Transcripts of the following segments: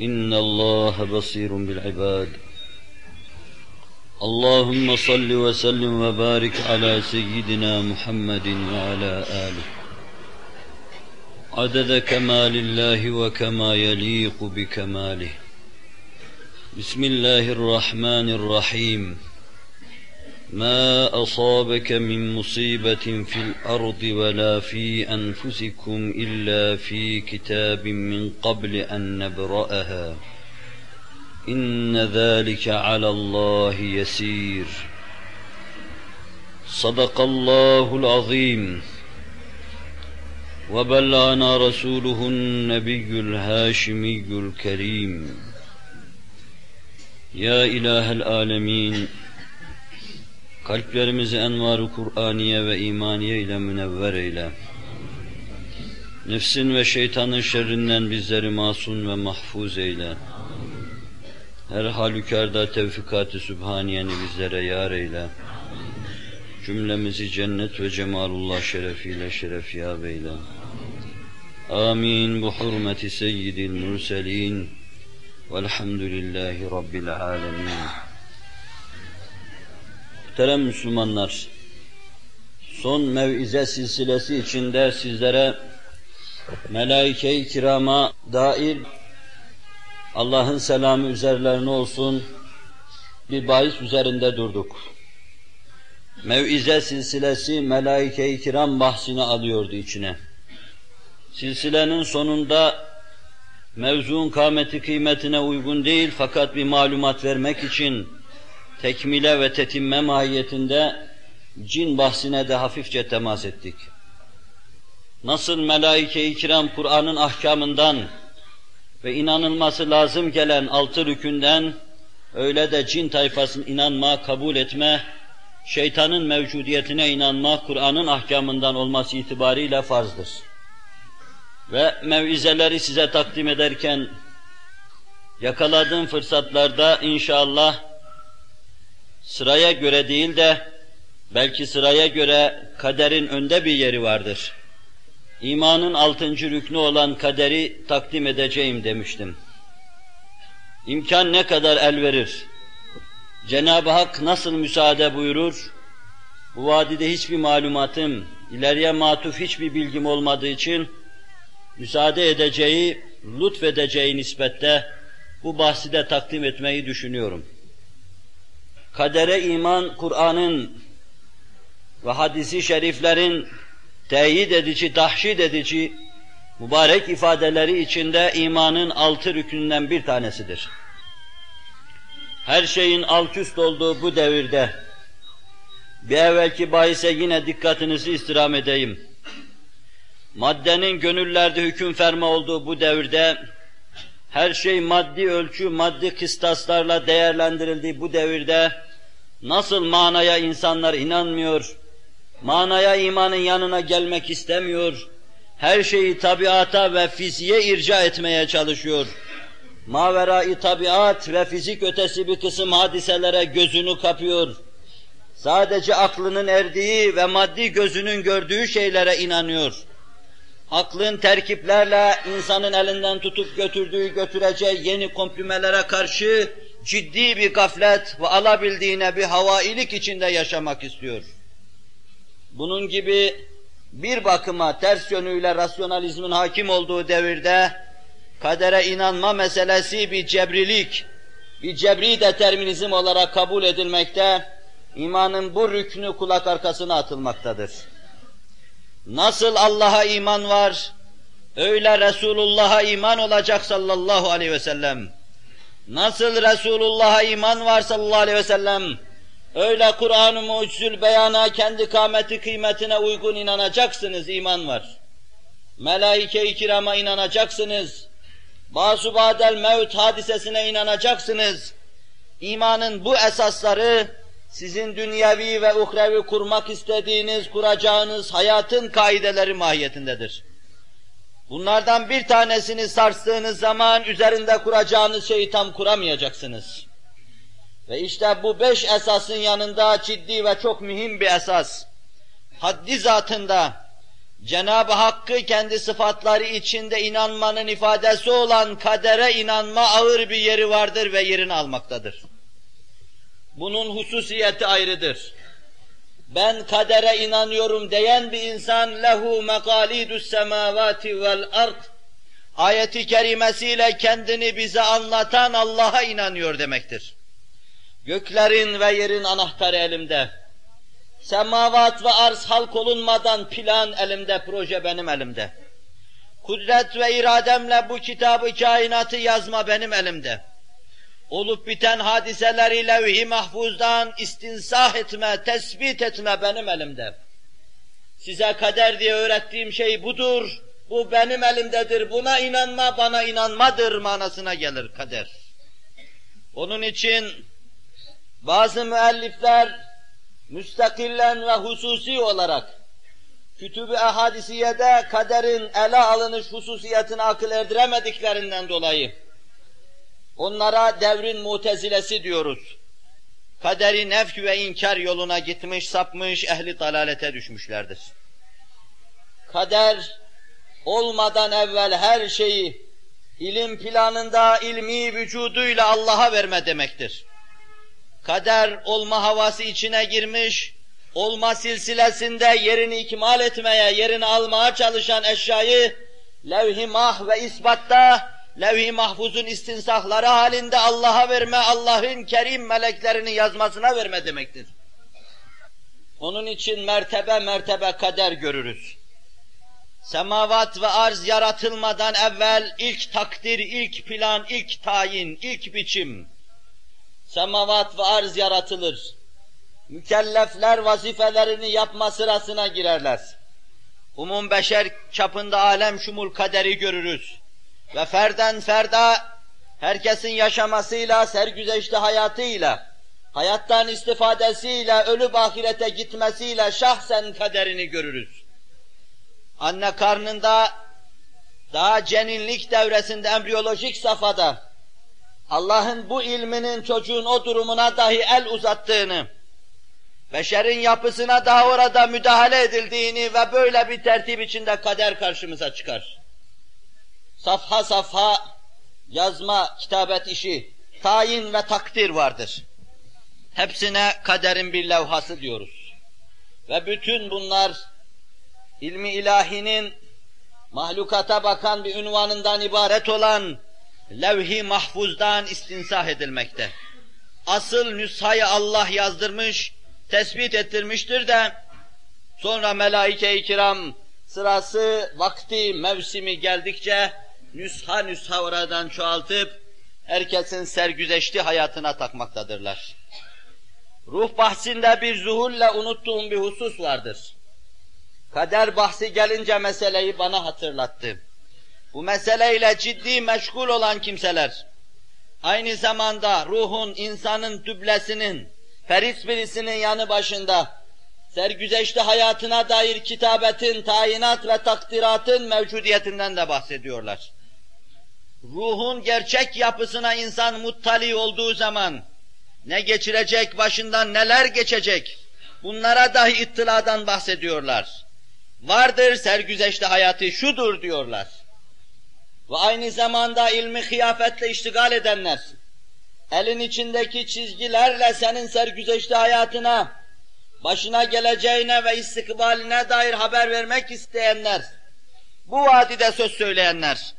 إن الله بصير بالعباد. اللهم صل وسلم وبارك على سيدنا محمد وعلى آله. عدد كمال الله وكما يليق بكماله. بسم الله الرحمن الرحيم. ما أصابك من مصيبة في الأرض ولا في أنفسكم إلا في كتاب من قبل أن نبرأها. إن ذلك على الله يسير. صدق الله العظيم. وبلغنا رسوله النبي الهاشمي الكريم. يا إله العالمين. Kalplerimizi envar-ı Kur'aniye ve imaniye ile münevver eyle. Nefsin ve şeytanın şerrinden bizleri masum ve mahfuz eyle. Her halükarda tevfikat-ı sübhaniyeni bizlere yar eyle. Cümlemizi cennet ve cemalullah şerefiyle şerefyab eyle. Amin bu hurmeti seyyidil mürselin. Velhamdülillahi Rabbil alemin. Muhterem Müslümanlar, son mevize silsilesi içinde sizlere melaike-i kirama dair Allah'ın selamı üzerlerine olsun bir bahis üzerinde durduk. Mevize silsilesi melaike-i kiram bahsini alıyordu içine. Silsilenin sonunda mevzuun kâmeti kıymetine uygun değil fakat bir malumat vermek için tekmile ve tetimme mahiyetinde cin bahsine de hafifçe temas ettik. Nasıl melaike-i kiram Kur'an'ın ahkamından ve inanılması lazım gelen altı rükünden öyle de cin tayfasının inanma, kabul etme, şeytanın mevcudiyetine inanma Kur'an'ın ahkamından olması itibariyle farzdır. Ve mevizeleri size takdim ederken yakaladığım fırsatlarda inşallah sıraya göre değil de belki sıraya göre kaderin önde bir yeri vardır. İmanın altıncı rüknü olan kaderi takdim edeceğim demiştim. İmkan ne kadar el verir? Cenab-ı Hak nasıl müsaade buyurur? Bu vadide hiçbir malumatım, ileriye matuf hiçbir bilgim olmadığı için müsaade edeceği, lütfedeceği nispette bu bahsi de takdim etmeyi düşünüyorum. Kadere iman, Kur'an'ın ve hadisi şeriflerin teyit edici, dahşit edici mübarek ifadeleri içinde imanın altı rükününden bir tanesidir. Her şeyin alt üst olduğu bu devirde bir evvelki bahise yine dikkatinizi istirham edeyim. Maddenin gönüllerde hüküm ferma olduğu bu devirde her şey maddi ölçü, maddi kıstaslarla değerlendirildiği bu devirde nasıl manaya insanlar inanmıyor, manaya imanın yanına gelmek istemiyor, her şeyi tabiata ve fiziğe irca etmeye çalışıyor. Mavera-i tabiat ve fizik ötesi bir kısım hadiselere gözünü kapıyor. Sadece aklının erdiği ve maddi gözünün gördüğü şeylere inanıyor. Aklın terkiplerle insanın elinden tutup götürdüğü götüreceği yeni komprimelere karşı ciddi bir gaflet ve alabildiğine bir havailik içinde yaşamak istiyor. Bunun gibi bir bakıma ters yönüyle rasyonalizmin hakim olduğu devirde kadere inanma meselesi bir cebrilik, bir cebri determinizm olarak kabul edilmekte, imanın bu rüknü kulak arkasına atılmaktadır. Nasıl Allah'a iman var, öyle Resulullah'a iman olacak sallallahu aleyhi ve sellem. Nasıl Resulullah'a iman var sallallahu aleyhi ve sellem, öyle Kur'an-ı Mucizül Beyan'a kendi kâmeti kıymetine uygun inanacaksınız, iman var. Melaike-i kirama inanacaksınız. Basubadel mevt hadisesine inanacaksınız. İmanın bu esasları sizin dünyevi ve uhrevi kurmak istediğiniz, kuracağınız hayatın kaideleri mahiyetindedir. Bunlardan bir tanesini sarstığınız zaman üzerinde kuracağınız şeyi tam kuramayacaksınız. Ve işte bu beş esasın yanında ciddi ve çok mühim bir esas. Haddi zatında Cenab-ı Hakk'ı kendi sıfatları içinde inanmanın ifadesi olan kadere inanma ağır bir yeri vardır ve yerini almaktadır. Bunun hususiyeti ayrıdır. Ben kadere inanıyorum diyen bir insan lehu mekalidus semavati vel ard ayeti kerimesiyle kendini bize anlatan Allah'a inanıyor demektir. Göklerin ve yerin anahtarı elimde. Semavat ve arz halk olunmadan plan elimde, proje benim elimde. Kudret ve irademle bu kitabı kainatı yazma benim elimde olup biten hadiseleri levh-i mahfuzdan istinsah etme, tespit etme benim elimde. Size kader diye öğrettiğim şey budur, bu benim elimdedir, buna inanma, bana inanmadır manasına gelir kader. Onun için bazı müellifler müstakillen ve hususi olarak kütüb-i ehadisiyede kaderin ele alınış hususiyetini akıl erdiremediklerinden dolayı Onlara devrin mutezilesi diyoruz. Kaderi nefk ve inkar yoluna gitmiş, sapmış, ehli dalalete düşmüşlerdir. Kader olmadan evvel her şeyi ilim planında ilmi vücuduyla Allah'a verme demektir. Kader olma havası içine girmiş, olma silsilesinde yerini ikmal etmeye, yerini almaya çalışan eşyayı levh-i mah ve isbatta levh-i mahfuzun istinsahları halinde Allah'a verme, Allah'ın kerim meleklerini yazmasına verme demektir. Onun için mertebe mertebe kader görürüz. Semavat ve arz yaratılmadan evvel ilk takdir, ilk plan, ilk tayin, ilk biçim. Semavat ve arz yaratılır. Mükellefler vazifelerini yapma sırasına girerler. Umum beşer çapında alem şumul kaderi görürüz ve ferden ferda herkesin yaşamasıyla, sergüzeşte hayatıyla, hayattan istifadesiyle, ölüp ahirete gitmesiyle şahsen kaderini görürüz. Anne karnında daha ceninlik devresinde embriyolojik safhada Allah'ın bu ilminin çocuğun o durumuna dahi el uzattığını, beşerin yapısına daha orada müdahale edildiğini ve böyle bir tertip içinde kader karşımıza çıkar safha safha yazma, kitabet işi, tayin ve takdir vardır. Hepsine kaderin bir levhası diyoruz. Ve bütün bunlar ilmi ilahinin mahlukata bakan bir ünvanından ibaret olan levh-i mahfuzdan istinsah edilmekte. Asıl nüshayı Allah yazdırmış, tespit ettirmiştir de sonra melaike-i kiram sırası, vakti, mevsimi geldikçe nüsha nüsha oradan çoğaltıp herkesin sergüzeşti hayatına takmaktadırlar. Ruh bahsinde bir zuhulle unuttuğum bir husus vardır. Kader bahsi gelince meseleyi bana hatırlattı. Bu meseleyle ciddi meşgul olan kimseler, aynı zamanda ruhun, insanın düblesinin, feris birisinin yanı başında, sergüzeşte hayatına dair kitabetin, tayinat ve takdiratın mevcudiyetinden de bahsediyorlar ruhun gerçek yapısına insan muttali olduğu zaman ne geçirecek, başından neler geçecek, bunlara dahi ittiladan bahsediyorlar. Vardır sergüzeşte hayatı şudur diyorlar. Ve aynı zamanda ilmi kıyafetle iştigal edenler, elin içindeki çizgilerle senin sergüzeşte hayatına, başına geleceğine ve istikbaline dair haber vermek isteyenler, bu vadide söz söyleyenler,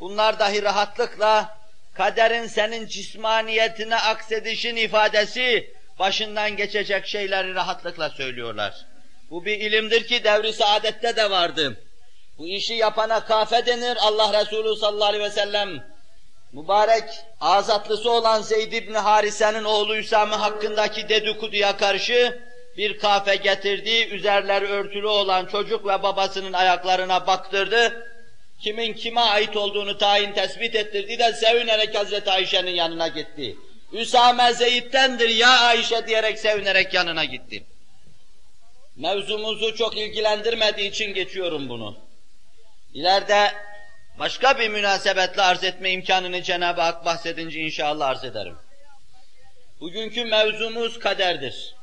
Bunlar dahi rahatlıkla kaderin senin cismaniyetine aksedişin ifadesi, başından geçecek şeyleri rahatlıkla söylüyorlar. Bu bir ilimdir ki devri saadette de vardı. Bu işi yapana kafe denir. Allah Resulü sallallahu aleyhi ve sellem mübarek azatlısı olan Zeyd ibn Harise'nin oğlu Üsame hakkındaki dedikoduya karşı bir kafe getirdi, üzerleri örtülü olan çocuk ve babasının ayaklarına baktırdı. Kimin kime ait olduğunu tayin tespit ettirdi de sevinerek Hazreti Ayşe'nin yanına gitti. Üsame Zeyd'dendir ya Ayşe diyerek sevinerek yanına gitti. Mevzumuzu çok ilgilendirmediği için geçiyorum bunu. İleride başka bir münasebetle arz etme imkanını Cenab-ı Hak bahsedince inşallah arz ederim. Bugünkü mevzumuz kaderdir.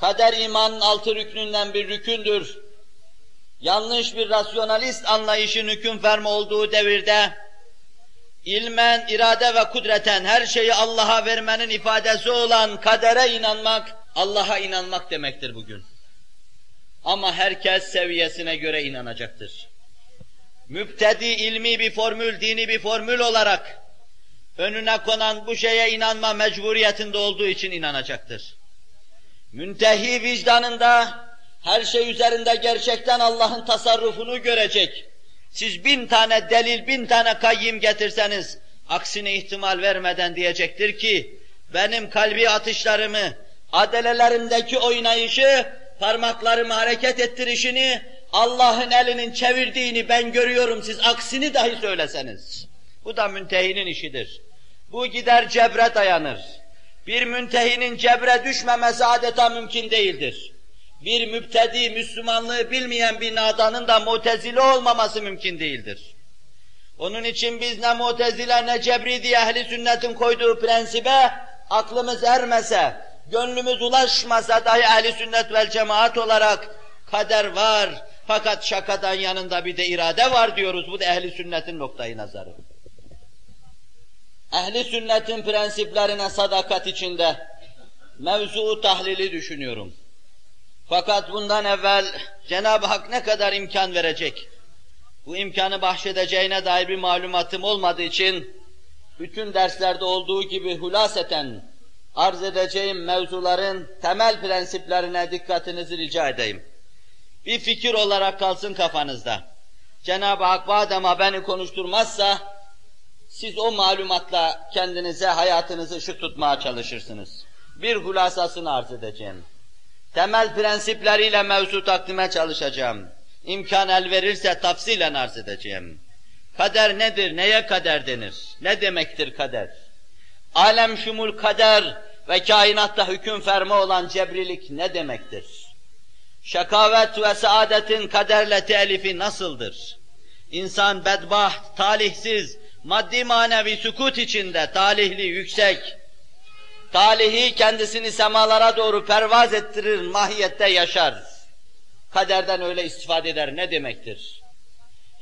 Kader imanın altı rüknünden bir rükündür. Yanlış bir rasyonalist anlayışın hüküm verme olduğu devirde, ilmen, irade ve kudreten her şeyi Allah'a vermenin ifadesi olan kadere inanmak, Allah'a inanmak demektir bugün. Ama herkes seviyesine göre inanacaktır. Müptedi ilmi bir formül, dini bir formül olarak önüne konan bu şeye inanma mecburiyetinde olduğu için inanacaktır. Müntehi vicdanında her şey üzerinde gerçekten Allah'ın tasarrufunu görecek. Siz bin tane delil, bin tane kayyim getirseniz, aksine ihtimal vermeden diyecektir ki, benim kalbi atışlarımı, adelelerimdeki oynayışı, parmaklarımı hareket ettirişini, Allah'ın elinin çevirdiğini ben görüyorum, siz aksini dahi söyleseniz. Bu da müntehinin işidir. Bu gider cebre dayanır. Bir müntehinin cebre düşmemesi adeta mümkün değildir. Bir müptedi, Müslümanlığı bilmeyen bir nadanın da mutezile olmaması mümkün değildir. Onun için biz ne mutezile ne cebri diye ehli sünnetin koyduğu prensibe aklımız ermese, gönlümüz ulaşmasa dahi ehli sünnet vel cemaat olarak kader var, fakat şakadan yanında bir de irade var diyoruz. Bu da ehli sünnetin noktayı nazarı. Ehli sünnetin prensiplerine sadakat içinde mevzuu tahlili düşünüyorum. Fakat bundan evvel Cenab-ı Hak ne kadar imkan verecek? Bu imkanı bahşedeceğine dair bir malumatım olmadığı için bütün derslerde olduğu gibi hulaseten arz edeceğim mevzuların temel prensiplerine dikkatinizi rica edeyim. Bir fikir olarak kalsın kafanızda. Cenab-ı Hak badema beni konuşturmazsa siz o malumatla kendinize hayatınızı ışık tutmaya çalışırsınız. Bir hulasasını arz edeceğim. Temel prensipleriyle mevzu takdime çalışacağım. İmkan el verirse tafsilen arz edeceğim. Kader nedir? Neye kader denir? Ne demektir kader? Alem şumul kader ve kainatta hüküm ferme olan cebrilik ne demektir? Şakavet ve saadetin kaderle telifi nasıldır? İnsan bedbaht, talihsiz, maddi manevi sükut içinde, talihli, yüksek, talihi kendisini semalara doğru pervaz ettirir, mahiyette yaşar. Kaderden öyle istifade eder, ne demektir?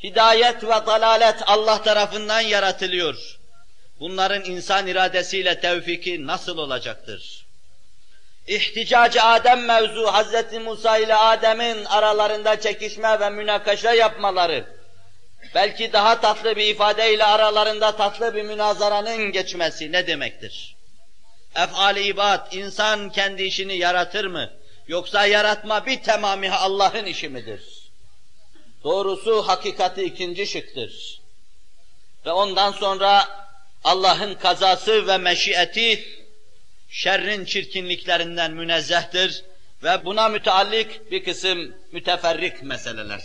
Hidayet ve dalalet Allah tarafından yaratılıyor. Bunların insan iradesiyle tevfiki nasıl olacaktır? İhticacı Adem mevzu, Hz. Musa ile Adem'in aralarında çekişme ve münakaşa yapmaları, belki daha tatlı bir ifadeyle aralarında tatlı bir münazaranın geçmesi ne demektir? Ef'al-i ibad, insan kendi işini yaratır mı? Yoksa yaratma bir tamamı Allah'ın işi midir? Doğrusu hakikati ikinci şıktır. Ve ondan sonra Allah'ın kazası ve meşiyeti şerrin çirkinliklerinden münezzehtir ve buna müteallik bir kısım müteferrik meseleler.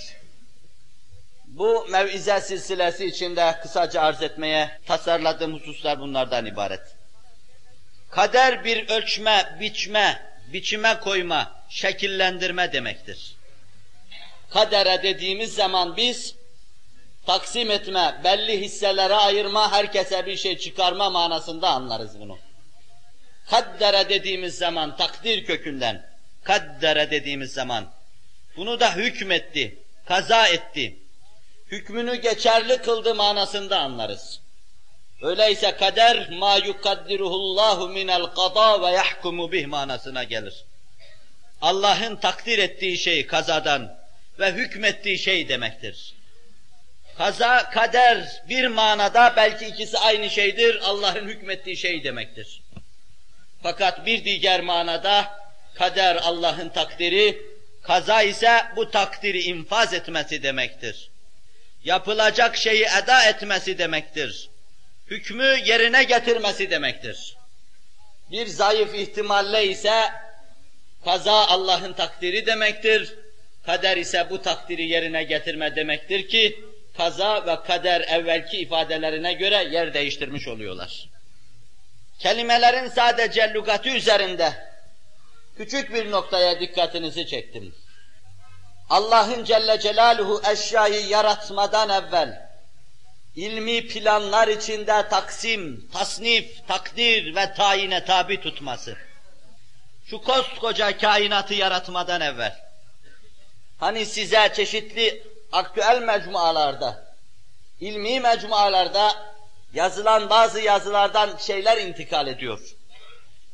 Bu mevize silsilesi içinde kısaca arz etmeye tasarladığım hususlar bunlardan ibaret. Kader bir ölçme, biçme, biçime koyma, şekillendirme demektir. Kadere dediğimiz zaman biz taksim etme, belli hisselere ayırma, herkese bir şey çıkarma manasında anlarız bunu. Kaddere dediğimiz zaman takdir kökünden, kaddere dediğimiz zaman bunu da hükmetti, kaza etti, hükmünü geçerli kıldı manasında anlarız. Öyleyse kader ma yukaddiruhullahu minel qada ve yahkumu bih manasına gelir. Allah'ın takdir ettiği şey kazadan ve hükmettiği şey demektir. Kaza, kader bir manada belki ikisi aynı şeydir, Allah'ın hükmettiği şey demektir. Fakat bir diğer manada kader Allah'ın takdiri, kaza ise bu takdiri infaz etmesi demektir. Yapılacak şeyi eda etmesi demektir. Hükmü yerine getirmesi demektir. Bir zayıf ihtimalle ise kaza Allah'ın takdiri demektir. Kader ise bu takdiri yerine getirme demektir ki kaza ve kader evvelki ifadelerine göre yer değiştirmiş oluyorlar. Kelimelerin sadece lügatı üzerinde küçük bir noktaya dikkatinizi çektim. Allah'ın Celle Celaluhu eşyayı yaratmadan evvel ilmi planlar içinde taksim, tasnif, takdir ve tayine tabi tutması. Şu koskoca kainatı yaratmadan evvel. Hani size çeşitli aktüel mecmualarda, ilmi mecmualarda yazılan bazı yazılardan şeyler intikal ediyor.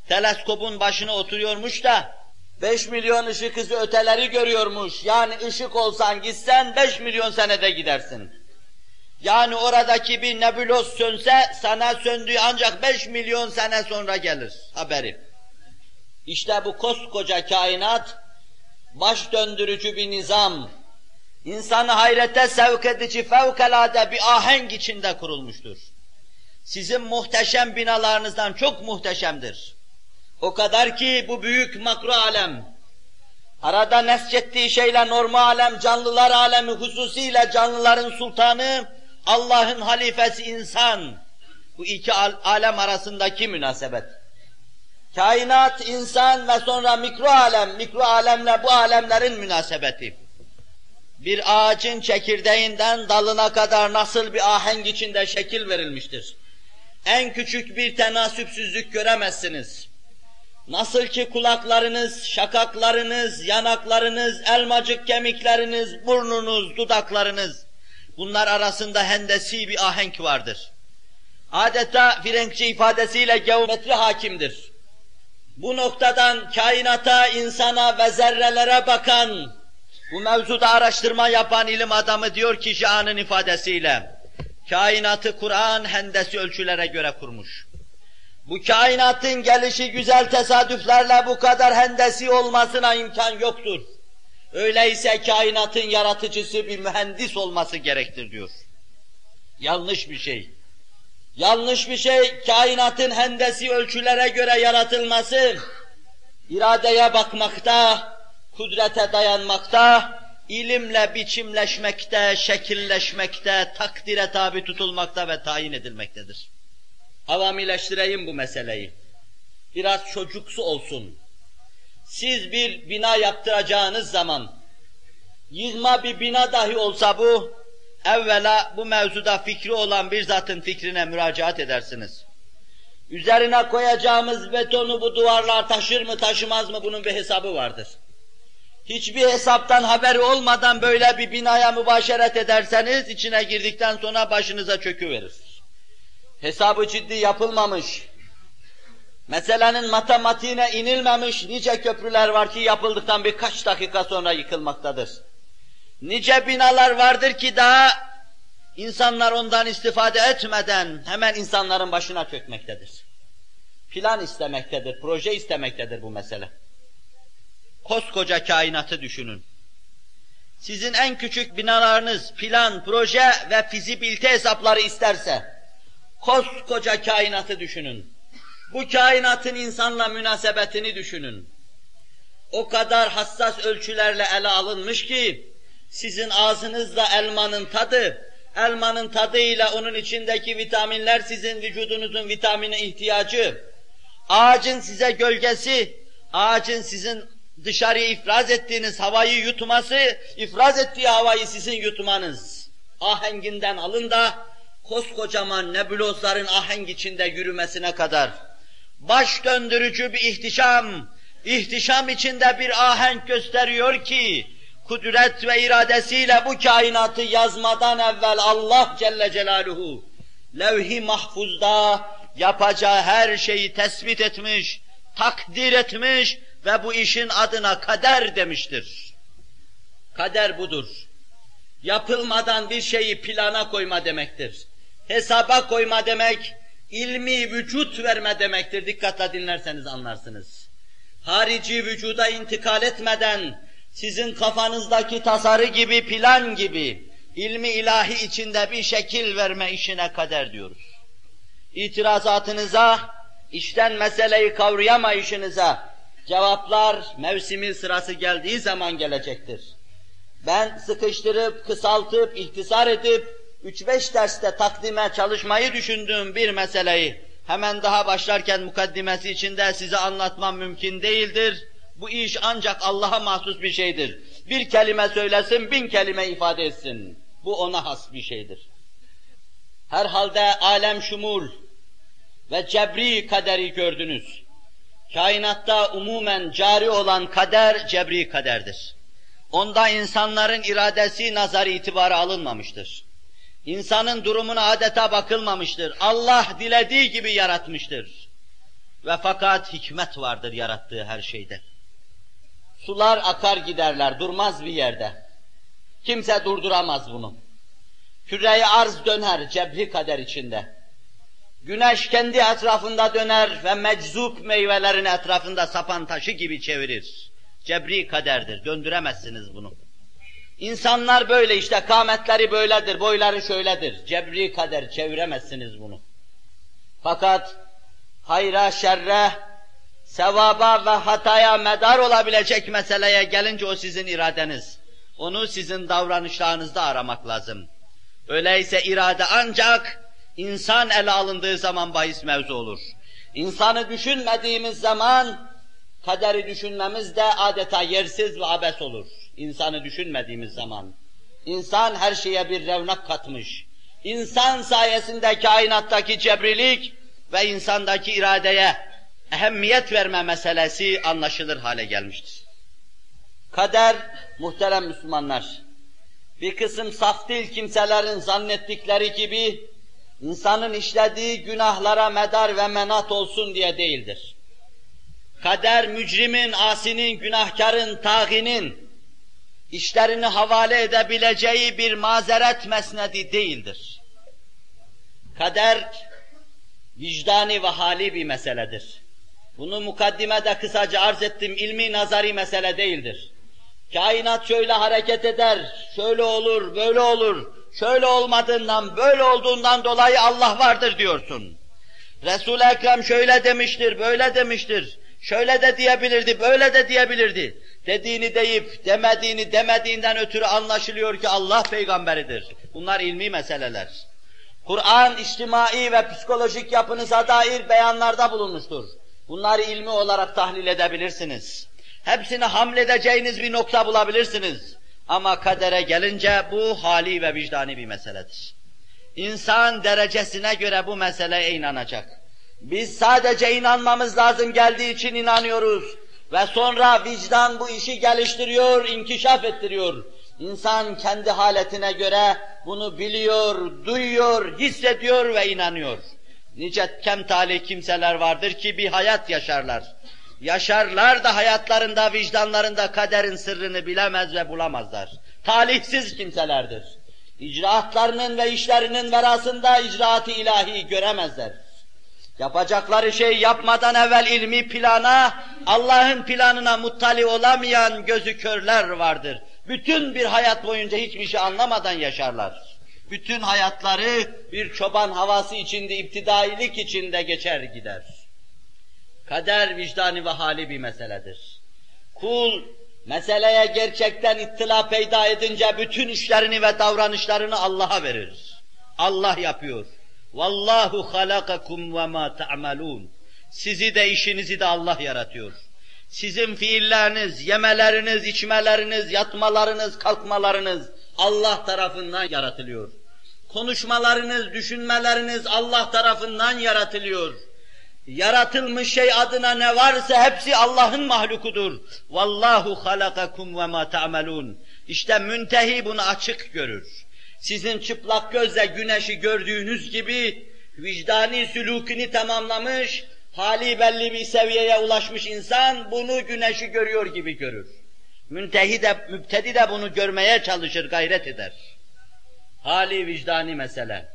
Teleskopun başına oturuyormuş da 5 milyon ışık hızı öteleri görüyormuş. Yani ışık olsan gitsen 5 milyon senede gidersin. Yani oradaki bir nebulos sönse sana söndüğü ancak 5 milyon sene sonra gelir haberi. İşte bu koskoca kainat baş döndürücü bir nizam, insanı hayrete sevk edici fevkalade bir ahenk içinde kurulmuştur. Sizin muhteşem binalarınızdan çok muhteşemdir. O kadar ki bu büyük makro alem, arada nesçettiği şeyle normal alem, canlılar alemi hususiyle canlıların sultanı, Allah'ın halifesi insan. Bu iki alem arasındaki münasebet. Kainat, insan ve sonra mikro alem, mikro alemle bu alemlerin münasebeti. Bir ağacın çekirdeğinden dalına kadar nasıl bir ahenk içinde şekil verilmiştir. En küçük bir tenasüpsüzlük göremezsiniz. Nasıl ki kulaklarınız, şakaklarınız, yanaklarınız, elmacık kemikleriniz, burnunuz, dudaklarınız, bunlar arasında hendesi bir ahenk vardır. Adeta Frenkçe ifadesiyle geometri hakimdir. Bu noktadan kainata, insana ve zerrelere bakan, bu mevzuda araştırma yapan ilim adamı diyor ki Şahan'ın ifadesiyle, kainatı Kur'an hendesi ölçülere göre kurmuş. Bu kainatın gelişi güzel tesadüflerle bu kadar hendesi olmasına imkan yoktur. Öyleyse kainatın yaratıcısı bir mühendis olması gerektir diyor. Yanlış bir şey. Yanlış bir şey, kainatın hendesi ölçülere göre yaratılması, iradeye bakmakta, kudrete dayanmakta, ilimle biçimleşmekte, şekilleşmekte, takdire tabi tutulmakta ve tayin edilmektedir. Avamileştireyim bu meseleyi. Biraz çocuksu olsun. Siz bir bina yaptıracağınız zaman, yığma bir bina dahi olsa bu, evvela bu mevzuda fikri olan bir zatın fikrine müracaat edersiniz. Üzerine koyacağımız betonu bu duvarlar taşır mı taşımaz mı bunun bir hesabı vardır. Hiçbir hesaptan haberi olmadan böyle bir binaya mübaşeret ederseniz içine girdikten sonra başınıza çöküverir. Hesabı ciddi yapılmamış, meselenin matematiğine inilmemiş nice köprüler var ki yapıldıktan birkaç dakika sonra yıkılmaktadır. Nice binalar vardır ki daha insanlar ondan istifade etmeden hemen insanların başına çökmektedir. Plan istemektedir, proje istemektedir bu mesele. Koskoca kainatı düşünün. Sizin en küçük binalarınız plan, proje ve fizibilite hesapları isterse, koskoca kainatı düşünün. Bu kainatın insanla münasebetini düşünün. O kadar hassas ölçülerle ele alınmış ki, sizin ağzınızla elmanın tadı, elmanın tadıyla onun içindeki vitaminler sizin vücudunuzun vitamine ihtiyacı, ağacın size gölgesi, ağacın sizin dışarıya ifraz ettiğiniz havayı yutması, ifraz ettiği havayı sizin yutmanız. Ahenginden alın da koskocaman nebulozların ahenk içinde yürümesine kadar baş döndürücü bir ihtişam, ihtişam içinde bir ahenk gösteriyor ki kudret ve iradesiyle bu kainatı yazmadan evvel Allah Celle Celaluhu levh-i mahfuzda yapacağı her şeyi tespit etmiş, takdir etmiş ve bu işin adına kader demiştir. Kader budur. yapılmadan bir şeyi plana koyma demektir. Hesaba koyma demek, ilmi vücut verme demektir. Dikkatle dinlerseniz anlarsınız. Harici vücuda intikal etmeden, sizin kafanızdaki tasarı gibi, plan gibi, ilmi ilahi içinde bir şekil verme işine kader diyoruz. İtirazatınıza, işten meseleyi kavrayamayışınıza cevaplar mevsimi sırası geldiği zaman gelecektir. Ben sıkıştırıp, kısaltıp, ihtisar edip, 3-5 derste takdime çalışmayı düşündüğüm bir meseleyi hemen daha başlarken mukaddimesi içinde size anlatmam mümkün değildir. Bu iş ancak Allah'a mahsus bir şeydir. Bir kelime söylesin, bin kelime ifade etsin. Bu ona has bir şeydir. Herhalde alem şumul ve cebri kaderi gördünüz. Kainatta umumen cari olan kader cebri kaderdir. Onda insanların iradesi nazar itibarı alınmamıştır. İnsanın durumuna adeta bakılmamıştır. Allah dilediği gibi yaratmıştır. Ve fakat hikmet vardır yarattığı her şeyde. Sular akar giderler, durmaz bir yerde. Kimse durduramaz bunu. Küre-i arz döner cebri kader içinde. Güneş kendi etrafında döner ve meczup meyvelerin etrafında sapan taşı gibi çevirir. Cebri kaderdir, döndüremezsiniz bunu. İnsanlar böyle işte, kametleri böyledir, boyları şöyledir. Cebri kader, çeviremezsiniz bunu. Fakat hayra, şerre, sevaba ve hataya medar olabilecek meseleye gelince o sizin iradeniz. Onu sizin davranışlarınızda aramak lazım. Öyleyse irade ancak insan ele alındığı zaman bahis mevzu olur. İnsanı düşünmediğimiz zaman kaderi düşünmemiz de adeta yersiz ve abes olur. İnsanı düşünmediğimiz zaman. İnsan her şeye bir revnak katmış. İnsan sayesinde kainattaki cebrilik ve insandaki iradeye ehemmiyet verme meselesi anlaşılır hale gelmiştir. Kader, muhterem Müslümanlar, bir kısım saf değil kimselerin zannettikleri gibi insanın işlediği günahlara medar ve menat olsun diye değildir. Kader mücrimin, asinin, günahkarın, tağinin işlerini havale edebileceği bir mazeret mesnedi değildir. Kader vicdani ve hali bir meseledir. Bunu mukaddimede kısaca arz ettim, ilmi nazari mesele değildir. Kainat şöyle hareket eder, şöyle olur, böyle olur, şöyle olmadığından, böyle olduğundan dolayı Allah vardır diyorsun. Resul-i Ekrem şöyle demiştir, böyle demiştir, şöyle de diyebilirdi, böyle de diyebilirdi. Dediğini deyip demediğini demediğinden ötürü anlaşılıyor ki Allah peygamberidir. Bunlar ilmi meseleler. Kur'an içtimai ve psikolojik yapınıza dair beyanlarda bulunmuştur. Bunları ilmi olarak tahlil edebilirsiniz. Hepsini hamledeceğiniz bir nokta bulabilirsiniz. Ama kadere gelince bu hali ve vicdani bir meseledir. İnsan derecesine göre bu meseleye inanacak. Biz sadece inanmamız lazım geldiği için inanıyoruz. Ve sonra vicdan bu işi geliştiriyor, inkişaf ettiriyor. İnsan kendi haletine göre bunu biliyor, duyuyor, hissediyor ve inanıyor. Nice kemtali kimseler vardır ki bir hayat yaşarlar. Yaşarlar da hayatlarında, vicdanlarında kaderin sırrını bilemez ve bulamazlar. Talihsiz kimselerdir. İcraatlarının ve işlerinin verasında icraat-ı ilahi göremezler. Yapacakları şey yapmadan evvel ilmi plana, Allah'ın planına muttali olamayan gözü körler vardır. Bütün bir hayat boyunca hiçbir şey anlamadan yaşarlar. Bütün hayatları bir çoban havası içinde, iptidailik içinde geçer gider. Kader vicdani ve hali bir meseledir. Kul meseleye gerçekten ittila peyda edince bütün işlerini ve davranışlarını Allah'a verir. Allah yapıyor. Vallahu halakakum ve ma ta'malun. Sizi de işinizi de Allah yaratıyor. Sizin fiilleriniz, yemeleriniz, içmeleriniz, yatmalarınız, kalkmalarınız Allah tarafından yaratılıyor. Konuşmalarınız, düşünmeleriniz Allah tarafından yaratılıyor. Yaratılmış şey adına ne varsa hepsi Allah'ın mahlukudur. Vallahu halakakum ve ma ta'malun. İşte müntehi bunu açık görür. Sizin çıplak gözle güneşi gördüğünüz gibi vicdani sülukini tamamlamış, hali belli bir seviyeye ulaşmış insan bunu güneşi görüyor gibi görür. Müntehi de, müptedi de bunu görmeye çalışır, gayret eder. Hali vicdani mesele.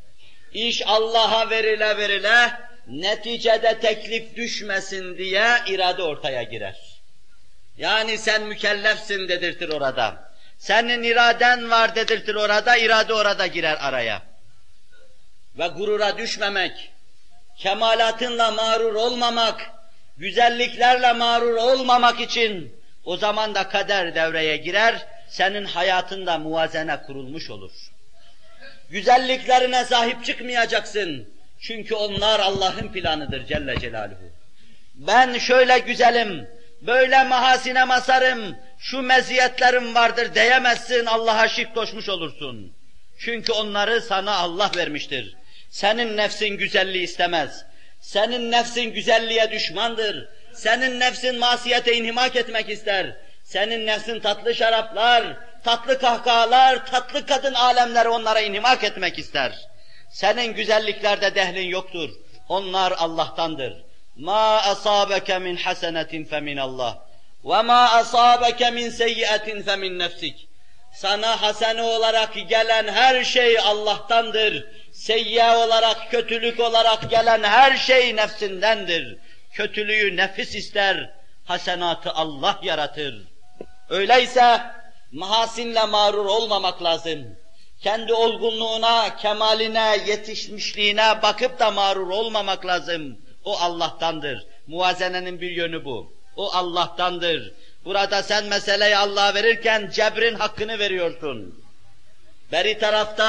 İş Allah'a verile verile, neticede teklif düşmesin diye irade ortaya girer. Yani sen mükellefsin dedirtir orada. Senin iraden var dedirtir orada, irade orada girer araya. Ve gurura düşmemek, kemalatınla mağrur olmamak, güzelliklerle mağrur olmamak için o zaman da kader devreye girer, senin hayatında muvazene kurulmuş olur. Güzelliklerine sahip çıkmayacaksın. Çünkü onlar Allah'ın planıdır Celle Celaluhu. Ben şöyle güzelim, böyle mahasine masarım, şu meziyetlerim vardır diyemezsin, Allah'a şirk koşmuş olursun. Çünkü onları sana Allah vermiştir. Senin nefsin güzelliği istemez. Senin nefsin güzelliğe düşmandır. Senin nefsin masiyete inhimak etmek ister. Senin nefsin tatlı şaraplar, tatlı kahkahalar, tatlı kadın alemleri onlara inhimak etmek ister. Senin güzelliklerde dehlin yoktur. Onlar Allah'tandır. Ma asabeke min hasenetin fe min Allah. Asabeke min seyyiatin fe min nefsik. Sana hasene olarak gelen her şey Allah'tandır. Seyya olarak, kötülük olarak gelen her şey nefsindendir. Kötülüğü nefis ister, hasenatı Allah yaratır. Öyleyse mahasinle mağrur olmamak lazım. Kendi olgunluğuna, kemaline, yetişmişliğine bakıp da mağrur olmamak lazım. O Allah'tandır. Muvazenenin bir yönü bu. O Allah'tandır. Burada sen meseleyi Allah'a verirken cebrin hakkını veriyorsun. Beri tarafta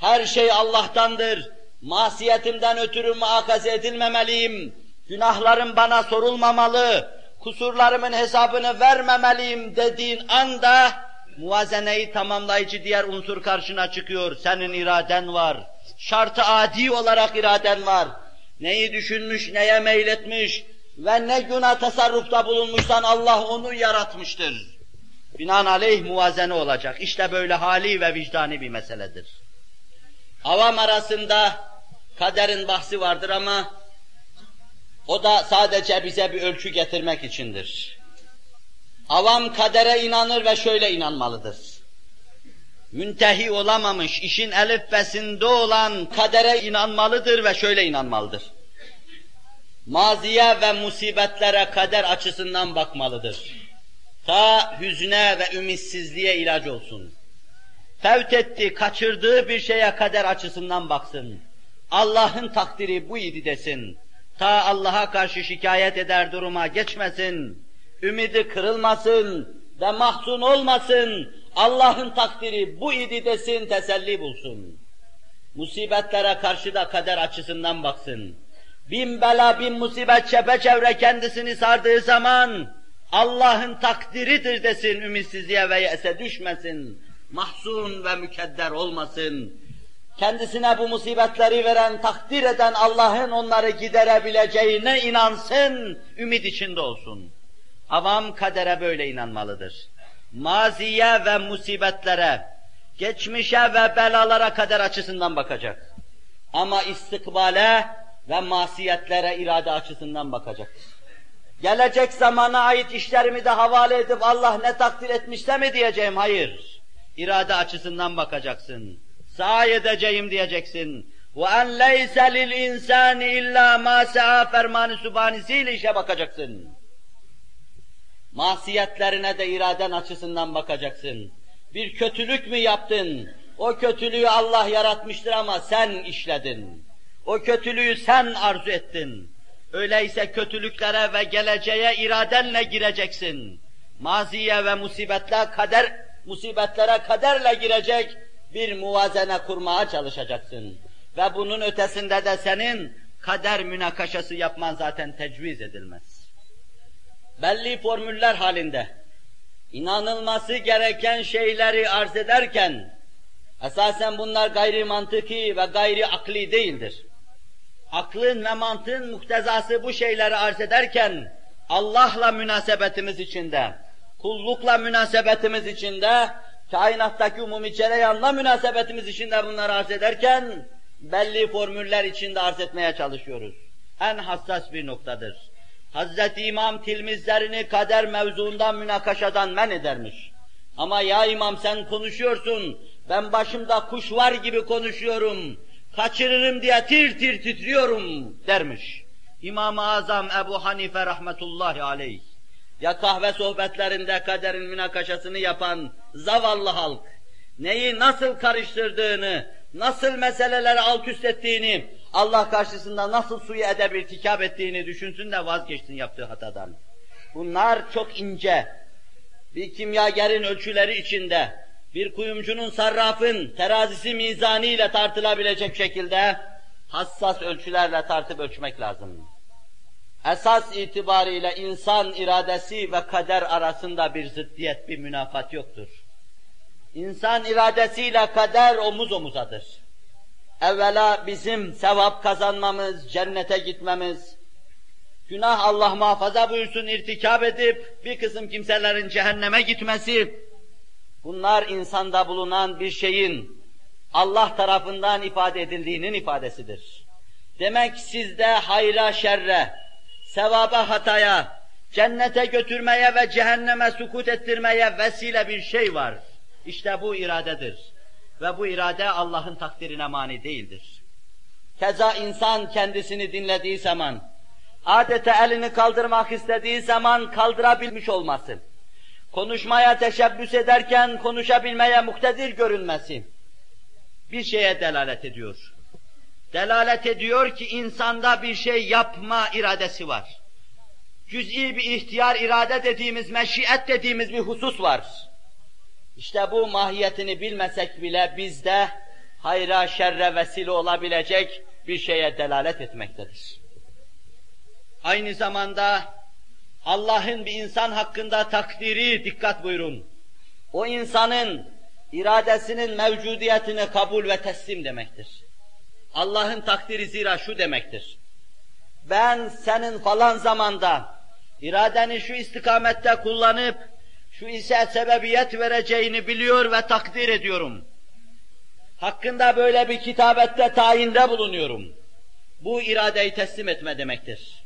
her şey Allah'tandır. Masiyetimden ötürü muakaze edilmemeliyim. Günahlarım bana sorulmamalı. Kusurlarımın hesabını vermemeliyim dediğin anda muvazeneyi tamamlayıcı diğer unsur karşına çıkıyor. Senin iraden var. Şartı adi olarak iraden var. Neyi düşünmüş, neye meyletmiş ve ne günah tasarrufta bulunmuşsan Allah onu yaratmıştır. Binaenaleyh muvazene olacak. İşte böyle hali ve vicdani bir meseledir. Avam arasında kaderin bahsi vardır ama o da sadece bize bir ölçü getirmek içindir. Avam kadere inanır ve şöyle inanmalıdır. Müntehi olamamış, işin elifbesinde olan kadere inanmalıdır ve şöyle inanmalıdır. Maziye ve musibetlere kader açısından bakmalıdır. Ta hüzne ve ümitsizliğe ilaç olsun. Fevt etti, kaçırdığı bir şeye kader açısından baksın. Allah'ın takdiri bu idi desin. Ta Allah'a karşı şikayet eder duruma geçmesin. Ümidi kırılmasın ve mahzun olmasın. Allah'ın takdiri bu idi desin, teselli bulsun. Musibetlere karşı da kader açısından baksın. Bin bela bin musibet çepeçevre kendisini sardığı zaman Allah'ın takdiridir desin, ümitsizliğe ve yese düşmesin. Mahzun ve mükedder olmasın kendisine bu musibetleri veren, takdir eden Allah'ın onları giderebileceğine inansın, ümit içinde olsun. Avam kadere böyle inanmalıdır. Maziye ve musibetlere, geçmişe ve belalara kader açısından bakacak. Ama istikbale ve masiyetlere irade açısından bakacak. Gelecek zamana ait işlerimi de havale edip Allah ne takdir etmişse mi diyeceğim? Hayır. İrade açısından bakacaksın sahi edeceğim diyeceksin. Leyse lil insani illa ma sa'a fermanı subhanesiyle işe bakacaksın. Masiyetlerine de iraden açısından bakacaksın. Bir kötülük mü yaptın? O kötülüğü Allah yaratmıştır ama sen işledin. O kötülüğü sen arzu ettin. Öyleyse kötülüklere ve geleceğe iradenle gireceksin. Maziye ve musibetle kader, musibetlere kaderle girecek, bir muvazene kurmaya çalışacaksın. Ve bunun ötesinde de senin kader münakaşası yapman zaten tecviz edilmez. Belli formüller halinde inanılması gereken şeyleri arz ederken esasen bunlar gayri mantıki ve gayri akli değildir. Aklın ve mantığın muhtezası bu şeyleri arz ederken Allah'la münasebetimiz içinde, kullukla münasebetimiz içinde kainattaki umumi cereyanla münasebetimiz içinde bunları arz ederken belli formüller içinde arz etmeye çalışıyoruz. En hassas bir noktadır. Hazreti İmam tilmizlerini kader mevzuundan münakaşadan men edermiş. Ama ya imam sen konuşuyorsun, Ben başımda kuş var gibi konuşuyorum. Kaçırırım diye tir tir titriyorum dermiş. İmam-ı Azam Ebu Hanife rahmetullahi aleyh. Ya kahve sohbetlerinde kaderin münakaşasını yapan zavallı halk, neyi nasıl karıştırdığını, nasıl meseleleri alt üst ettiğini, Allah karşısında nasıl suyu edeb irtikap ettiğini düşünsün de vazgeçsin yaptığı hatadan. Bunlar çok ince, bir kimyagerin ölçüleri içinde, bir kuyumcunun, sarrafın terazisi mizani ile tartılabilecek şekilde hassas ölçülerle tartıp ölçmek lazım. Esas itibariyle insan iradesi ve kader arasında bir zıddiyet, bir münafat yoktur. İnsan iradesiyle kader omuz omuzadır. Evvela bizim sevap kazanmamız, cennete gitmemiz, günah Allah muhafaza buyursun irtikap edip bir kısım kimselerin cehenneme gitmesi, bunlar insanda bulunan bir şeyin Allah tarafından ifade edildiğinin ifadesidir. Demek sizde hayra şerre, sevaba hataya, cennete götürmeye ve cehenneme sukut ettirmeye vesile bir şey var. İşte bu iradedir. Ve bu irade Allah'ın takdirine mani değildir. Keza insan kendisini dinlediği zaman, adeta elini kaldırmak istediği zaman kaldırabilmiş olması, konuşmaya teşebbüs ederken konuşabilmeye muktedir görünmesi, bir şeye delalet ediyor. Delalet ediyor ki insanda bir şey yapma iradesi var. Cüz'i bir ihtiyar irade dediğimiz, meşiyet dediğimiz bir husus var. İşte bu mahiyetini bilmesek bile bizde hayra şerre vesile olabilecek bir şeye delalet etmektedir. Aynı zamanda Allah'ın bir insan hakkında takdiri dikkat buyurun. O insanın iradesinin mevcudiyetini kabul ve teslim demektir. Allah'ın takdiri zira şu demektir. Ben senin falan zamanda iradeni şu istikamette kullanıp şu ise sebebiyet vereceğini biliyor ve takdir ediyorum. Hakkında böyle bir kitabette tayinde bulunuyorum. Bu iradeyi teslim etme demektir.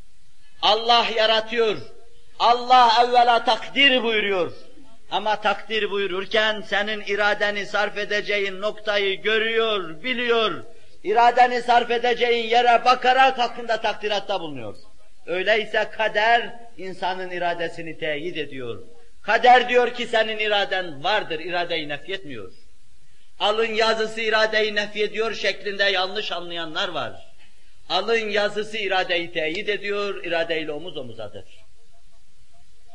Allah yaratıyor. Allah evvela takdir buyuruyor. Ama takdir buyururken senin iradeni sarf edeceğin noktayı görüyor, biliyor. İradeni sarf edeceğin yere bakarak hakkında takdiratta bulunuyor. Öyleyse kader insanın iradesini teyit ediyor. Kader diyor ki senin iraden vardır, iradeyi nefyetmiyor. Alın yazısı iradeyi nefyediyor şeklinde yanlış anlayanlar var. Alın yazısı iradeyi teyit ediyor, iradeyle omuz omuzadır.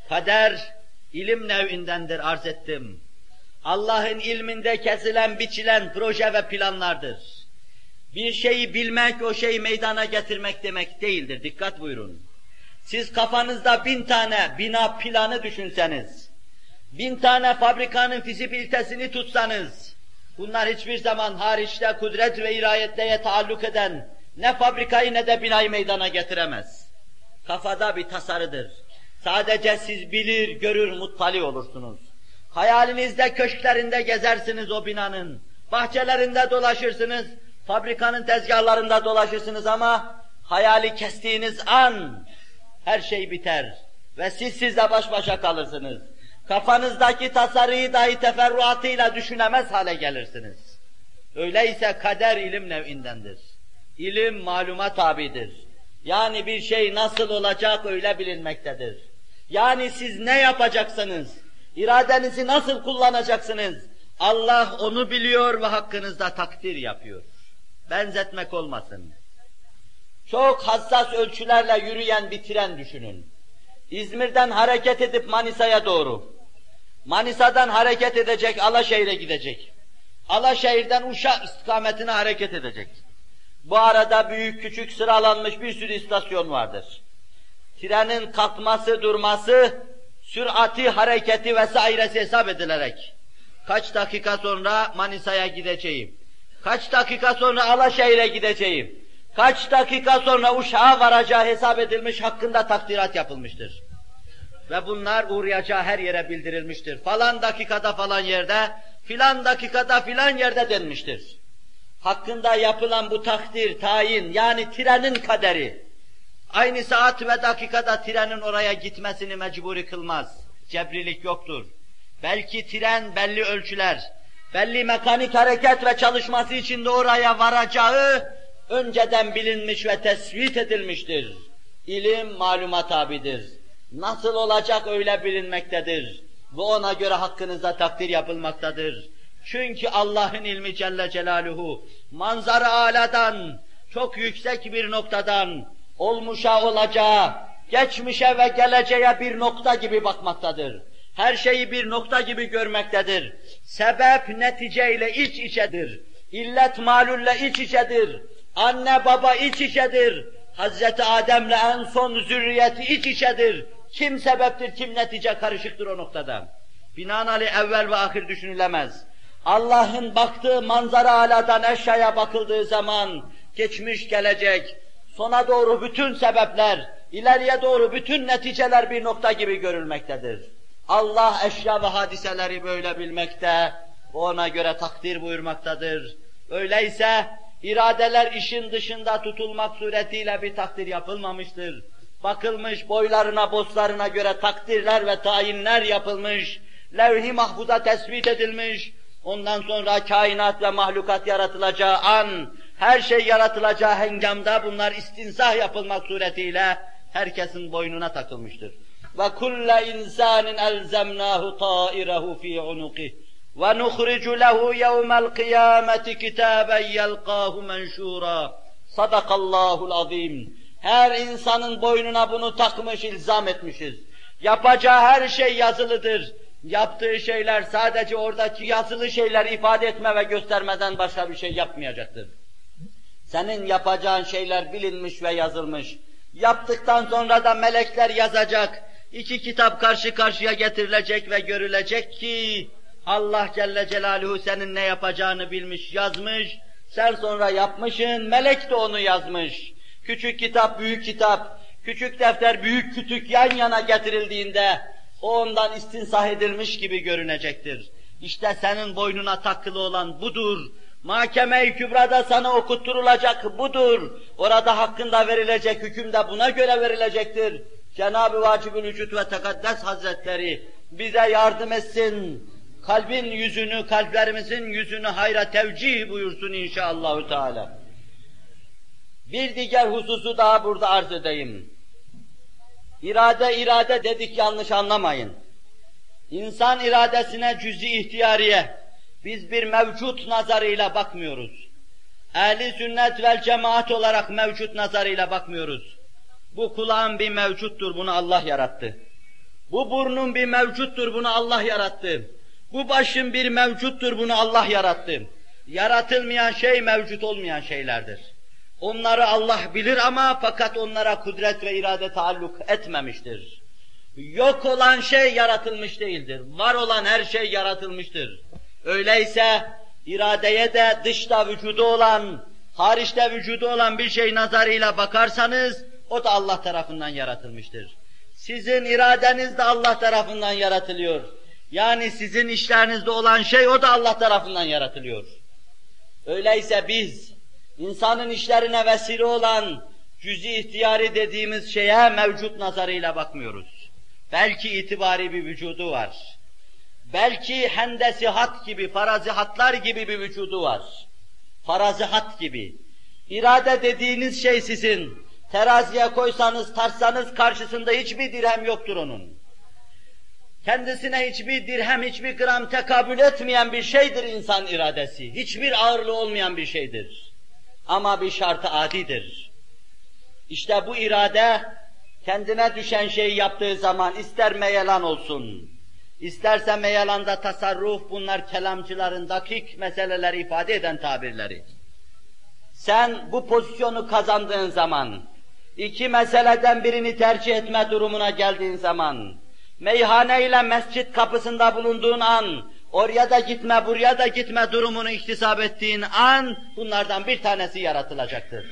Kader, ilim nevindendir arz ettim. Allah'ın ilminde kesilen, biçilen proje ve planlardır. Bir şeyi bilmek, o şeyi meydana getirmek demek değildir. Dikkat buyurun. Siz kafanızda bin tane bina planı düşünseniz, bin tane fabrikanın fizibilitesini tutsanız, bunlar hiçbir zaman hariçte kudret ve irayetleye taalluk eden ne fabrikayı ne de binayı meydana getiremez. Kafada bir tasarıdır. Sadece siz bilir, görür, muttali olursunuz. Hayalinizde köşklerinde gezersiniz o binanın, bahçelerinde dolaşırsınız, fabrikanın tezgahlarında dolaşırsınız ama hayali kestiğiniz an her şey biter ve siz sizle baş başa kalırsınız. Kafanızdaki tasarıyı dahi teferruatıyla düşünemez hale gelirsiniz. Öyleyse kader ilim nevindendir. İlim maluma tabidir. Yani bir şey nasıl olacak öyle bilinmektedir. Yani siz ne yapacaksınız? İradenizi nasıl kullanacaksınız? Allah onu biliyor ve hakkınızda takdir yapıyor. Benzetmek olmasın. Çok hassas ölçülerle yürüyen bir tren düşünün. İzmir'den hareket edip Manisa'ya doğru. Manisa'dan hareket edecek, Alaşehir'e gidecek. Alaşehir'den Uşak istikametine hareket edecek. Bu arada büyük küçük sıralanmış bir sürü istasyon vardır. Trenin kalkması, durması, sürati, hareketi vesairesi hesap edilerek kaç dakika sonra Manisa'ya gideceğim, kaç dakika sonra Alaşehir'e gideceğim, kaç dakika sonra Uşak'a varacağı hesap edilmiş, hakkında takdirat yapılmıştır. Ve bunlar uğrayacağı her yere bildirilmiştir. Falan dakikada falan yerde, filan dakikada filan yerde denmiştir. Hakkında yapılan bu takdir, tayin, yani trenin kaderi, aynı saat ve dakikada trenin oraya gitmesini mecburi kılmaz. Cebrilik yoktur. Belki tren belli ölçüler, belli mekanik hareket ve çalışması için de oraya varacağı önceden bilinmiş ve tespit edilmiştir. İlim maluma tabidir. Nasıl olacak öyle bilinmektedir. Ve ona göre hakkınızda takdir yapılmaktadır. Çünkü Allah'ın ilmi Celle Celaluhu manzara aladan, çok yüksek bir noktadan olmuşa olacağı, geçmişe ve geleceğe bir nokta gibi bakmaktadır. Her şeyi bir nokta gibi görmektedir. Sebep neticeyle iç içedir. İllet malulle iç içedir. Anne baba iç içedir. Hazreti Adem'le en son zürriyeti iç içedir. Kim sebeptir, kim netice karışıktır o noktada. Binaenaleyh evvel ve ahir düşünülemez. Allah'ın baktığı manzara aladan eşyaya bakıldığı zaman geçmiş gelecek, sona doğru bütün sebepler, ileriye doğru bütün neticeler bir nokta gibi görülmektedir. Allah eşya ve hadiseleri böyle bilmekte, ona göre takdir buyurmaktadır. Öyleyse iradeler işin dışında tutulmak suretiyle bir takdir yapılmamıştır. Bakılmış boylarına, bozlarına göre takdirler ve tayinler yapılmış, levh-i mahfuza tespit edilmiş, ondan sonra kainat ve mahlukat yaratılacağı an, her şey yaratılacağı hengamda bunlar istinsah yapılmak suretiyle herkesin boynuna takılmıştır. Ve kulle insanin elzemnahu ta'irehu fi unuqih ve nukhricu lehu yevmel kıyameti kitaben yelqahu menşura. Sadakallahul azim. Her insanın boynuna bunu takmış, ilzam etmişiz. Yapacağı her şey yazılıdır. Yaptığı şeyler sadece oradaki yazılı şeyler ifade etme ve göstermeden başka bir şey yapmayacaktır. Senin yapacağın şeyler bilinmiş ve yazılmış. Yaptıktan sonra da melekler yazacak. İki kitap karşı karşıya getirilecek ve görülecek ki Allah Celle Celaluhu senin ne yapacağını bilmiş, yazmış. Sen sonra yapmışın, melek de onu yazmış. Küçük kitap, büyük kitap, küçük defter, büyük kütük yan yana getirildiğinde o ondan istinsah edilmiş gibi görünecektir. İşte senin boynuna takılı olan budur. Mahkeme-i Kübra'da sana okutturulacak budur. Orada hakkında verilecek hüküm de buna göre verilecektir. Cenab-ı Vacibül Vücut ve Tekaddes Hazretleri bize yardım etsin. Kalbin yüzünü, kalplerimizin yüzünü hayra tevcih buyursun inşallahü teala. Bir diğer hususu daha burada arz edeyim. İrade irade dedik yanlış anlamayın. İnsan iradesine cüzi ihtiyariye biz bir mevcut nazarıyla bakmıyoruz. Ehli sünnet vel cemaat olarak mevcut nazarıyla bakmıyoruz. Bu kulağın bir mevcuttur, bunu Allah yarattı. Bu burnun bir mevcuttur, bunu Allah yarattı. Bu başın bir mevcuttur, bunu Allah yarattı. Yaratılmayan şey mevcut olmayan şeylerdir. Onları Allah bilir ama fakat onlara kudret ve irade taalluk etmemiştir. Yok olan şey yaratılmış değildir. Var olan her şey yaratılmıştır. Öyleyse iradeye de dışta vücudu olan, hariçte vücudu olan bir şey nazarıyla bakarsanız o da Allah tarafından yaratılmıştır. Sizin iradeniz de Allah tarafından yaratılıyor. Yani sizin işlerinizde olan şey o da Allah tarafından yaratılıyor. Öyleyse biz insanın işlerine vesile olan cüzi ihtiyari dediğimiz şeye mevcut nazarıyla bakmıyoruz. Belki itibari bir vücudu var. Belki hendesi hat gibi, farazihatlar gibi bir vücudu var. Farazihat gibi. İrade dediğiniz şey sizin. Teraziye koysanız, tartsanız karşısında hiçbir dirhem yoktur onun. Kendisine hiçbir dirhem, hiçbir gram tekabül etmeyen bir şeydir insan iradesi. Hiçbir ağırlığı olmayan bir şeydir. Ama bir şartı adidir. İşte bu irade kendine düşen şeyi yaptığı zaman ister meyelan olsun, isterse meyalanda tasarruf bunlar kelamcıların dakik meseleleri ifade eden tabirleri. Sen bu pozisyonu kazandığın zaman, iki meseleden birini tercih etme durumuna geldiğin zaman, meyhane ile mescit kapısında bulunduğun an, oraya da gitme, buraya da gitme durumunu iktisap ettiğin an, bunlardan bir tanesi yaratılacaktır.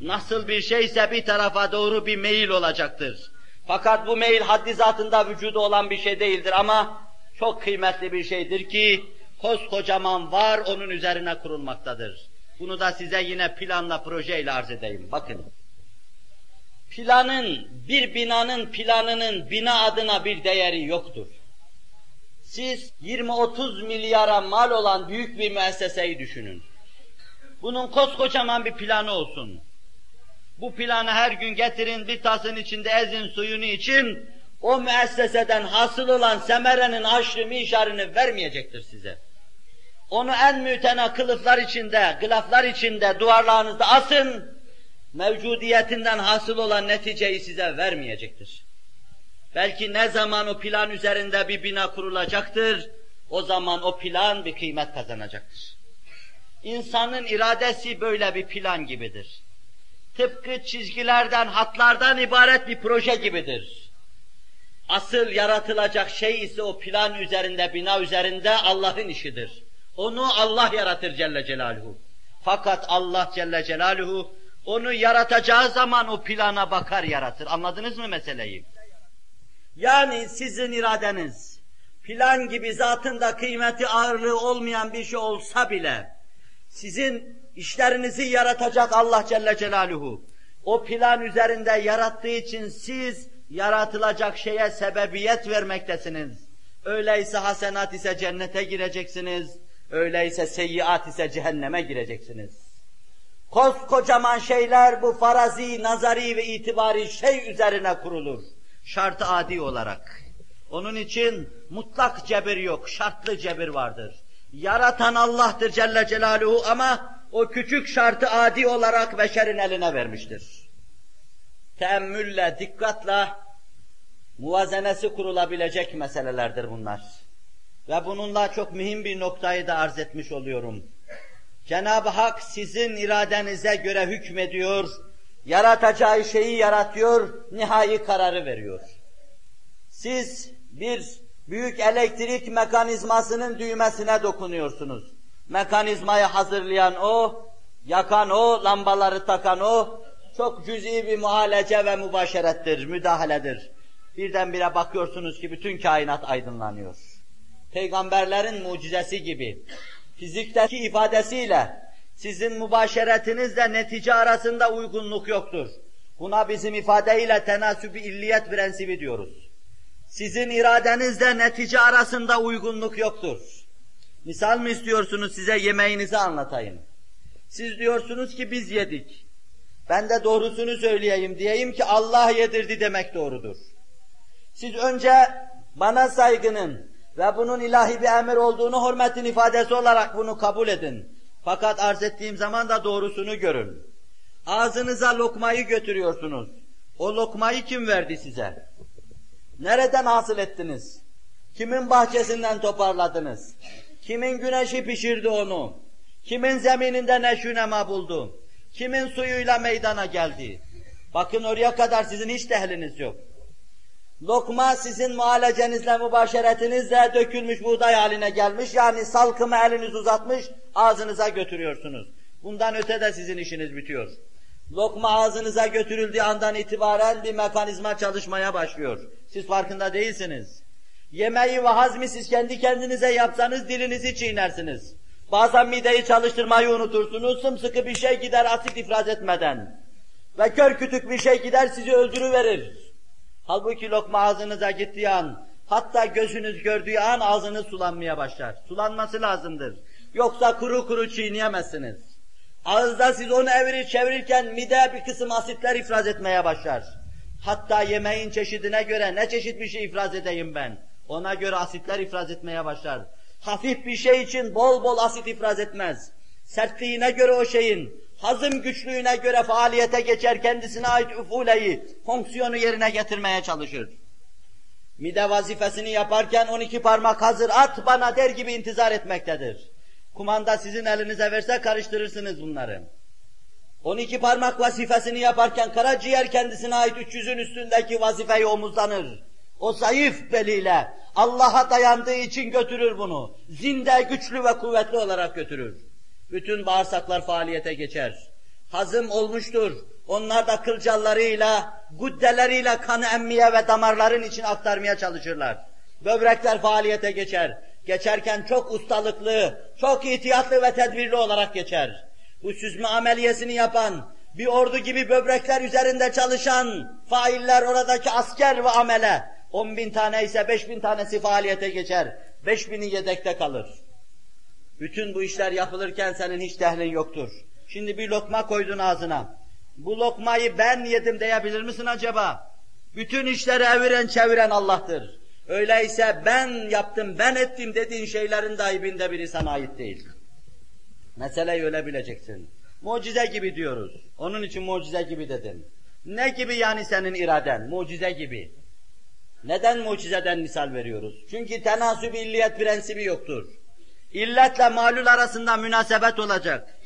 Nasıl bir şeyse bir tarafa doğru bir meyil olacaktır. Fakat bu meyil haddi zatında vücudu olan bir şey değildir ama çok kıymetli bir şeydir ki koskocaman var onun üzerine kurulmaktadır. Bunu da size yine planla projeyle arz edeyim. Bakın. Planın, bir binanın planının bina adına bir değeri yoktur. Siz 20-30 milyara mal olan büyük bir müesseseyi düşünün. Bunun koskocaman bir planı olsun. Bu planı her gün getirin, bir tasın içinde ezin suyunu için, o müesseseden hasıl olan semerenin haşrı mişarını vermeyecektir size. Onu en mütena kılıflar içinde, gılaflar içinde, duvarlarınızda asın, mevcudiyetinden hasıl olan neticeyi size vermeyecektir. Belki ne zaman o plan üzerinde bir bina kurulacaktır, o zaman o plan bir kıymet kazanacaktır. İnsanın iradesi böyle bir plan gibidir. Tıpkı çizgilerden, hatlardan ibaret bir proje gibidir. Asıl yaratılacak şey ise o plan üzerinde, bina üzerinde Allah'ın işidir. Onu Allah yaratır Celle Celaluhu. Fakat Allah Celle Celaluhu onu yaratacağı zaman o plana bakar yaratır. Anladınız mı meseleyi? Yani sizin iradeniz, plan gibi zatında kıymeti ağırlığı olmayan bir şey olsa bile, sizin işlerinizi yaratacak Allah Celle Celaluhu, o plan üzerinde yarattığı için siz yaratılacak şeye sebebiyet vermektesiniz. Öyleyse hasenat ise cennete gireceksiniz, öyleyse seyyiat ise cehenneme gireceksiniz. Koskocaman şeyler bu farazi, nazari ve itibari şey üzerine kurulur. Şartı adi olarak. Onun için mutlak cebir yok, şartlı cebir vardır. Yaratan Allah'tır Celle Celaluhu ama o küçük şartı adi olarak beşerin eline vermiştir. Teemmülle, dikkatle muvazenesi kurulabilecek meselelerdir bunlar. Ve bununla çok mühim bir noktayı da arz etmiş oluyorum. Cenab-ı Hak sizin iradenize göre hükmediyor, yaratacağı şeyi yaratıyor, nihai kararı veriyor. Siz bir büyük elektrik mekanizmasının düğmesine dokunuyorsunuz. Mekanizmayı hazırlayan o, yakan o, lambaları takan o, çok cüz'i bir muhalece ve mübaşerettir, müdahaledir. Birdenbire bakıyorsunuz ki bütün kainat aydınlanıyor. Peygamberlerin mucizesi gibi, fizikteki ifadesiyle sizin mübaşeretinizle netice arasında uygunluk yoktur. Buna bizim ifadeyle tenasüb illiyet prensibi diyoruz. Sizin iradenizle netice arasında uygunluk yoktur. Misal mi istiyorsunuz size yemeğinizi anlatayım. Siz diyorsunuz ki biz yedik. Ben de doğrusunu söyleyeyim diyeyim ki Allah yedirdi demek doğrudur. Siz önce bana saygının ve bunun ilahi bir emir olduğunu hürmetin ifadesi olarak bunu kabul edin. Fakat arz ettiğim zaman da doğrusunu görün. Ağzınıza lokmayı götürüyorsunuz. O lokmayı kim verdi size? Nereden hasıl ettiniz? Kimin bahçesinden toparladınız? Kimin güneşi pişirdi onu? Kimin zemininde neşünema buldu? Kimin suyuyla meydana geldi? Bakın oraya kadar sizin hiç tehliniz yok. Lokma sizin muhalecenizle, mübaşeretinizle dökülmüş buğday haline gelmiş. Yani salkımı eliniz uzatmış, ağzınıza götürüyorsunuz. Bundan öte de sizin işiniz bitiyor. Lokma ağzınıza götürüldüğü andan itibaren bir mekanizma çalışmaya başlıyor. Siz farkında değilsiniz. Yemeği ve hazmi siz kendi kendinize yapsanız dilinizi çiğnersiniz. Bazen mideyi çalıştırmayı unutursunuz, sımsıkı bir şey gider asit ifraz etmeden. Ve kör kütük bir şey gider sizi öldürüverir. Halbuki lokma ağzınıza gittiği an, hatta gözünüz gördüğü an ağzınız sulanmaya başlar. Sulanması lazımdır. Yoksa kuru kuru çiğneyemezsiniz. Ağızda siz onu evirir çevirirken mide bir kısım asitler ifraz etmeye başlar. Hatta yemeğin çeşidine göre ne çeşit bir şey ifraz edeyim ben? Ona göre asitler ifraz etmeye başlar. Hafif bir şey için bol bol asit ifraz etmez. Sertliğine göre o şeyin, hazım güçlüğüne göre faaliyete geçer, kendisine ait üfuleyi, fonksiyonu yerine getirmeye çalışır. Mide vazifesini yaparken 12 parmak hazır at bana der gibi intizar etmektedir. Kumanda sizin elinize verse karıştırırsınız bunları. 12 parmak vazifesini yaparken karaciğer kendisine ait 300'ün üstündeki vazifeyi omuzlanır. O zayıf beliyle Allah'a dayandığı için götürür bunu. Zinde, güçlü ve kuvvetli olarak götürür. Bütün bağırsaklar faaliyete geçer. Hazım olmuştur. Onlar da kılcallarıyla, guddeleriyle kanı emmeye ve damarların için aktarmaya çalışırlar. Böbrekler faaliyete geçer. Geçerken çok ustalıklı, çok ihtiyatlı ve tedbirli olarak geçer. Bu süzme ameliyesini yapan, bir ordu gibi böbrekler üzerinde çalışan failler oradaki asker ve amele, On bin tane ise beş bin tanesi faaliyete geçer. Beş bini yedekte kalır. Bütün bu işler yapılırken senin hiç dehlin yoktur. Şimdi bir lokma koydun ağzına. Bu lokmayı ben yedim diyebilir misin acaba? Bütün işleri eviren çeviren Allah'tır. Öyleyse ben yaptım, ben ettim dediğin şeylerin dahibinde biri sana ait değil. Meseleyi öyle bileceksin. Mucize gibi diyoruz. Onun için mucize gibi dedim. Ne gibi yani senin iraden? Mucize gibi. Neden mucizeden misal veriyoruz? Çünkü tenasüb illiyet prensibi yoktur. İlletle malul arasında münasebet olacak.